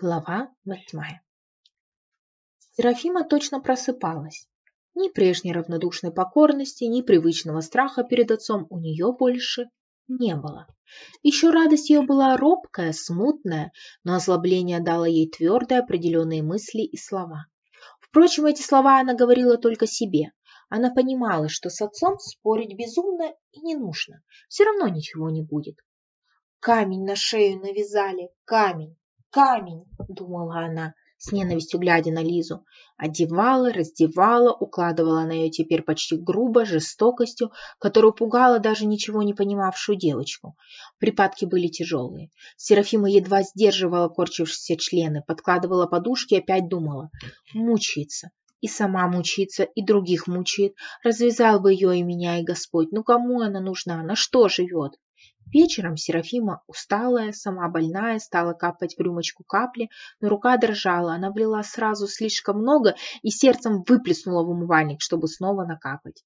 Глава восьмая. Серафима точно просыпалась. Ни прежней равнодушной покорности, ни привычного страха перед отцом у нее больше не было. Еще радость ее была робкая, смутная, но озлобление дало ей твердые определенные мысли и слова. Впрочем, эти слова она говорила только себе. Она понимала, что с отцом спорить безумно и не нужно. Все равно ничего не будет. Камень на шею навязали, камень камень, думала она, с ненавистью глядя на Лизу. Одевала, раздевала, укладывала на ее теперь почти грубо, жестокостью, которую пугала даже ничего не понимавшую девочку. Припадки были тяжелые. Серафима едва сдерживала корчившиеся члены, подкладывала подушки и опять думала. Мучается. И сама мучится, и других мучает. Развязал бы ее и меня, и Господь. Ну кому она нужна? На что живет? Вечером Серафима, усталая, сама больная, стала капать в рюмочку капли, но рука дрожала, она влила сразу слишком много и сердцем выплеснула в умывальник, чтобы снова накапать.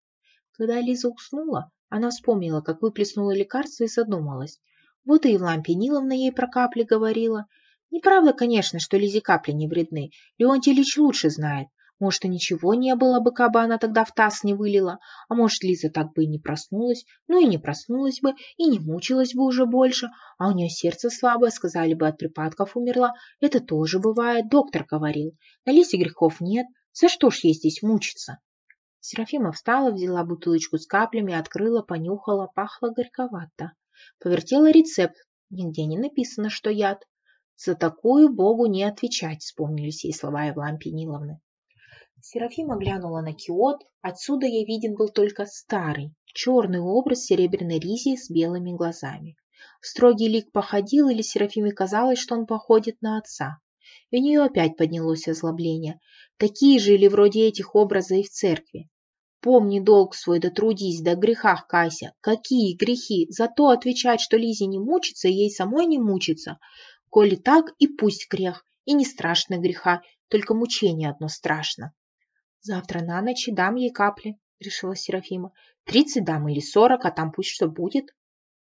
Когда Лиза уснула, она вспомнила, как выплеснула лекарство и задумалась. Вот и Евлампия Ниловна ей про капли говорила. Неправда, конечно, что Лизе капли не вредны. Леонтий Ильич лучше знает. Может, и ничего не было бы, кабы она тогда в таз не вылила, а может, Лиза так бы и не проснулась, ну и не проснулась бы, и не мучилась бы уже больше, а у нее сердце слабое, сказали бы, от припадков умерла. Это тоже бывает, доктор говорил. На Лизе грехов нет, за что ж ей здесь мучиться? Серафима встала, взяла бутылочку с каплями, открыла, понюхала, пахло горьковато. Повертела рецепт, нигде не написано, что яд. За такую Богу не отвечать, вспомнились ей слова Евлампии Ниловны. Серафима глянула на киот, отсюда ей виден был только старый, черный образ серебряной ризи с белыми глазами. Строгий лик походил, или Серафиме казалось, что он походит на отца. И у нее опять поднялось озлобление. Такие же или вроде этих образы и в церкви. Помни долг свой, да трудись, да грехах кайся. Какие грехи? Зато отвечать, что Лизе не мучится, ей самой не мучится. Коли так, и пусть грех, и не страшно греха, только мучение одно страшно. Завтра на ночь дам ей капли, решила Серафима. Тридцать дам или сорок, а там пусть что будет.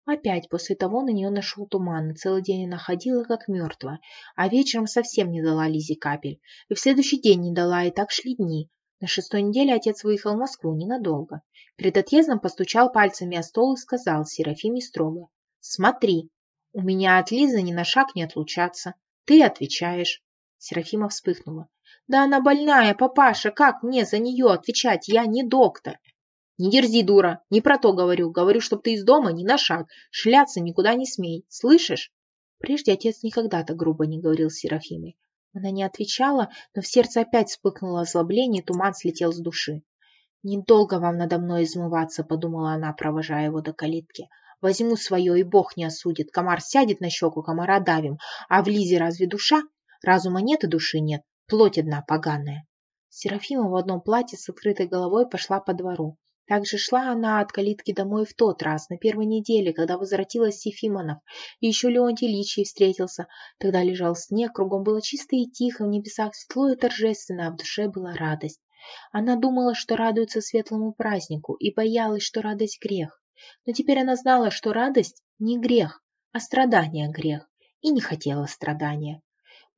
Опять после того на нее нашел туман, и целый день она ходила как мертвая, а вечером совсем не дала Лизе капель, и в следующий день не дала, и так шли дни. На шестой неделе отец выехал в Москву ненадолго. Перед отъездом постучал пальцами о стол и сказал Серафиме строго. «Смотри, у меня от Лизы ни на шаг не отлучаться. Ты отвечаешь». Серафима вспыхнула. Да она больная, папаша, как мне за нее отвечать? Я не доктор. Не дерзи, дура, не про то говорю. Говорю, чтоб ты из дома ни на шаг, шляться никуда не смей. Слышишь? Прежде отец никогда так грубо не говорил с Серафимой. Она не отвечала, но в сердце опять вспыхнуло озлобление, туман слетел с души. «Недолго вам надо мной измываться», — подумала она, провожая его до калитки. «Возьму свое, и Бог не осудит. Комар сядет на щеку, комара давим. А в Лизе разве душа? Разума нет и души нет плоть одна поганая. Серафима в одном платье с открытой головой пошла по двору. Так же шла она от калитки домой в тот раз, на первой неделе, когда возвратилась Сефимонов, и еще Леонтий Ильич встретился. Тогда лежал снег, кругом было чисто и тихо, в небесах светло и торжественно, а в душе была радость. Она думала, что радуется светлому празднику, и боялась, что радость грех. Но теперь она знала, что радость не грех, а страдание грех, и не хотела страдания.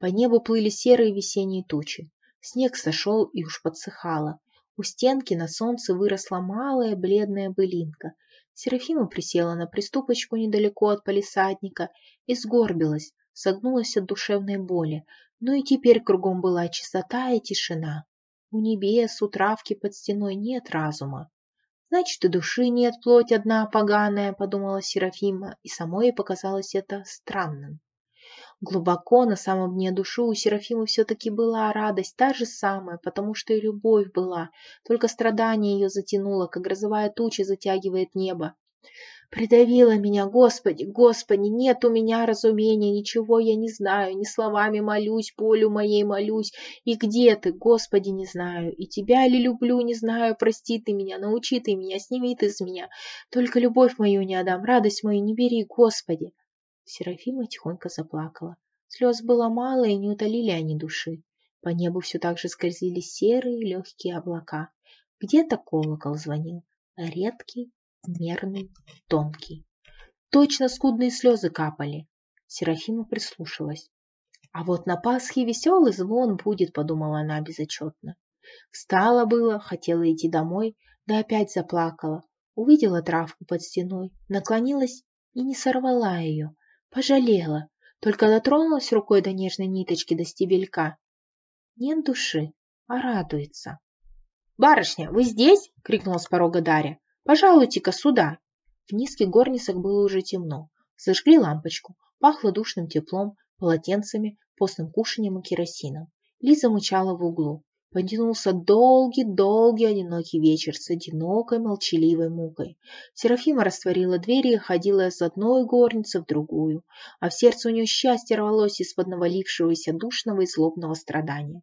По небу плыли серые весенние тучи. Снег сошел и уж подсыхало. У стенки на солнце выросла малая бледная былинка. Серафима присела на приступочку недалеко от палисадника и сгорбилась, согнулась от душевной боли. Но и теперь кругом была чистота и тишина. У небес, у травки под стеной нет разума. Значит, и души нет, плоть одна поганая, подумала Серафима, и самой ей показалось это странным. Глубоко на самом дне души у Серафимы все-таки была радость, та же самая, потому что и любовь была, только страдание ее затянуло, как грозовая туча затягивает небо. Придавила меня, Господи, Господи, нет у меня разумения, ничего я не знаю, ни словами молюсь, болью моей молюсь, и где ты, Господи, не знаю, и тебя ли люблю, не знаю, прости ты меня, научи ты меня, сними ты с меня, только любовь мою не отдам, радость мою не бери, Господи. Серафима тихонько заплакала. Слез было мало, и не утолили они души. По небу все так же скользили серые легкие облака. Где-то колокол звонил, редкий, мерный, тонкий. Точно скудные слезы капали. Серафима прислушалась. А вот на Пасхе веселый звон будет, подумала она безотчетно. Встала было, хотела идти домой, да опять заплакала. Увидела травку под стеной, наклонилась и не сорвала ее. Пожалела, только дотронулась рукой до нежной ниточки до стебелька. Нет души, а радуется. «Барышня, вы здесь?» — крикнула с порога Дарья. «Пожалуйте-ка сюда!» В низких горницах было уже темно. Зажгли лампочку, пахло душным теплом, полотенцами, постным кушанием и керосином. Лиза мычала в углу. Потянулся долгий-долгий одинокий вечер с одинокой молчаливой мукой. Серафима растворила двери и ходила из одной горницы в другую, а в сердце у нее счастье рвалось из-под навалившегося душного и злобного страдания.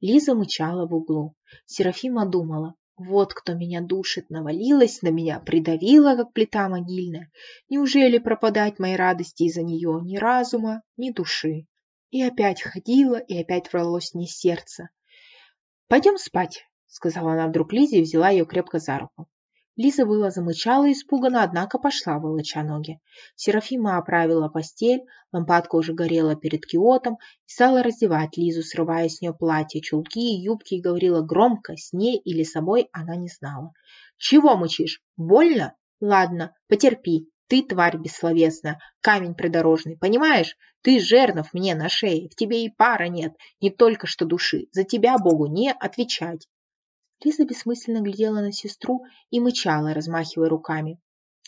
Лиза мычала в углу. Серафима думала, вот кто меня душит, навалилась на меня, придавила, как плита могильная. Неужели пропадать моей радости из-за нее ни разума, ни души? И опять ходила, и опять рвалось не сердце. «Пойдем спать», — сказала она вдруг Лизе и взяла ее крепко за руку. Лиза была замычала испуганно, однако пошла, волоча ноги. Серафима оправила постель, лампадка уже горела перед киотом и стала раздевать Лизу, срывая с нее платье, чулки и юбки, и говорила громко, с ней или собой она не знала. «Чего мучишь? Больно? Ладно, потерпи. Ты, тварь бессловесная, камень придорожный, понимаешь? Ты жернов мне на шее, в тебе и пара нет, не только что души. За тебя Богу не отвечать. Лиза бессмысленно глядела на сестру и мычала, размахивая руками.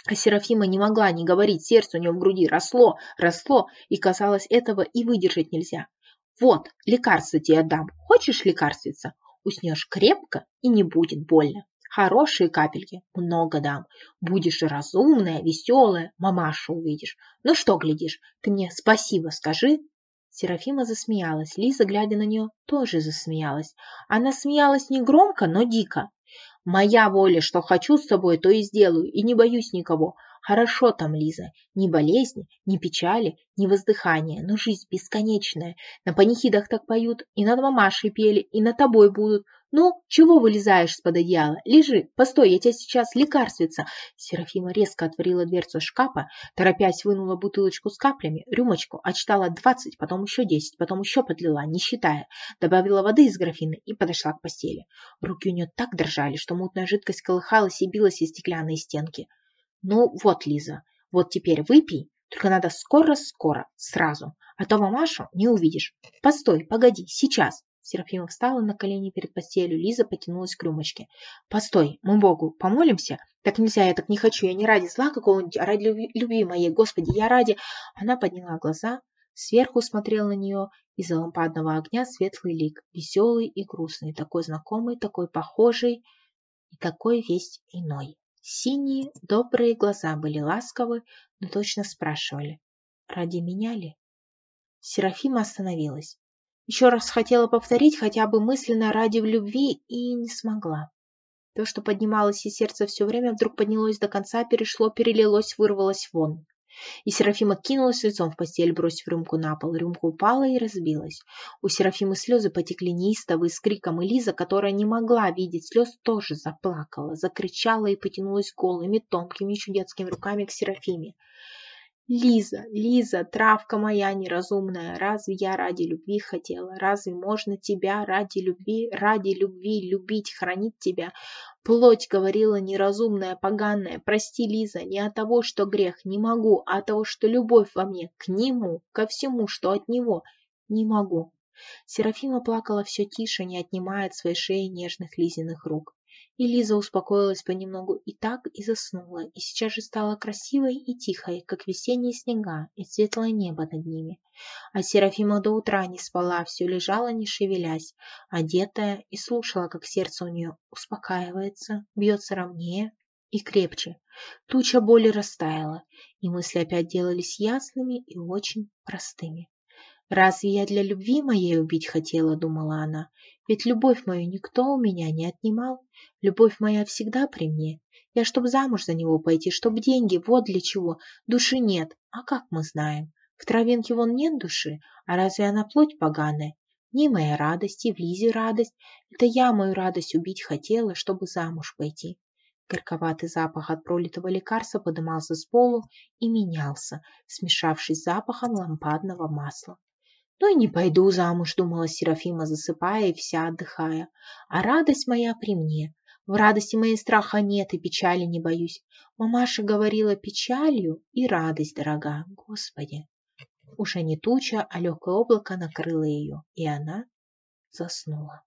А Серафима не могла не говорить, сердце у нее в груди росло, росло, и казалось, этого и выдержать нельзя. Вот, лекарство тебе отдам. Хочешь лекарствица? Уснешь крепко и не будет больно. Хорошие капельки, много дам. Будешь разумная, веселая, мамашу увидишь. Ну что глядишь, ты мне спасибо скажи. Серафима засмеялась. Лиза, глядя на нее, тоже засмеялась. Она смеялась не громко, но дико. Моя воля, что хочу с тобой, то и сделаю, и не боюсь никого. Хорошо там, Лиза, ни болезни, ни печали, ни воздыхания, но жизнь бесконечная. На панихидах так поют, и над мамашей пели, и над тобой будут. Ну, чего вылезаешь из-под одеяла? Лежи, постой, я тебя сейчас лекарствица. Серафима резко отворила дверцу шкафа, торопясь вынула бутылочку с каплями, рюмочку, отчитала двадцать, потом еще десять, потом еще подлила, не считая. Добавила воды из графины и подошла к постели. Руки у нее так дрожали, что мутная жидкость колыхалась и билась из стеклянной стенки. Ну вот, Лиза, вот теперь выпей, только надо скоро-скоро, сразу, а то мамашу не увидишь. Постой, погоди, сейчас. Серафима встала на колени перед постелью, Лиза потянулась к рюмочке. «Постой, мы Богу помолимся? Так нельзя, я так не хочу, я не ради зла какого-нибудь, а ради любви моей, Господи, я ради...» Она подняла глаза, сверху смотрел на нее из-за лампадного огня светлый лик, веселый и грустный, такой знакомый, такой похожий и такой весь иной. Синие, добрые глаза были ласковы, но точно спрашивали, ради меня ли? Серафима остановилась. Еще раз хотела повторить хотя бы мысленно ради любви и не смогла. То, что поднималось из сердца все время, вдруг поднялось до конца, перешло, перелилось, вырвалось вон. И Серафима кинулась лицом в постель, бросив рюмку на пол. Рюмка упала и разбилась. У Серафимы слезы потекли неистовые с криком, и Лиза, которая не могла видеть слез, тоже заплакала, закричала и потянулась голыми, тонкими, чудецкими руками к Серафиме. Лиза, Лиза, травка моя неразумная, разве я ради любви хотела? Разве можно тебя ради любви, ради любви любить, хранить тебя? Плоть говорила неразумная, поганая, прости, Лиза, не от того, что грех, не могу, а от того, что любовь во мне к нему, ко всему, что от него, не могу. Серафима плакала все тише, не отнимая от своей шеи нежных Лизиных рук. И Лиза успокоилась понемногу и так и заснула, и сейчас же стала красивой и тихой, как весенние снега и светлое небо над ними. А Серафима до утра не спала, все лежала, не шевелясь, одетая, и слушала, как сердце у нее успокаивается, бьется ровнее и крепче. Туча боли растаяла, и мысли опять делались ясными и очень простыми. «Разве я для любви моей убить хотела?» — думала она. «Ведь любовь мою никто у меня не отнимал. Любовь моя всегда при мне. Я чтоб замуж за него пойти, чтоб деньги, вот для чего. Души нет. А как мы знаем? В травинке вон нет души, а разве она плоть поганая? Ни моя радость, и в Лизе радость. Это я мою радость убить хотела, чтобы замуж пойти». Горьковатый запах от пролитого лекарства подымался с полу и менялся, смешавшись с запахом лампадного масла. Ну и не пойду замуж, думала Серафима, засыпая и вся отдыхая. А радость моя при мне. В радости моей страха нет и печали не боюсь. Мамаша говорила печалью и радость дорога. Господи! Уже не туча, а легкое облако накрыло ее, и она заснула.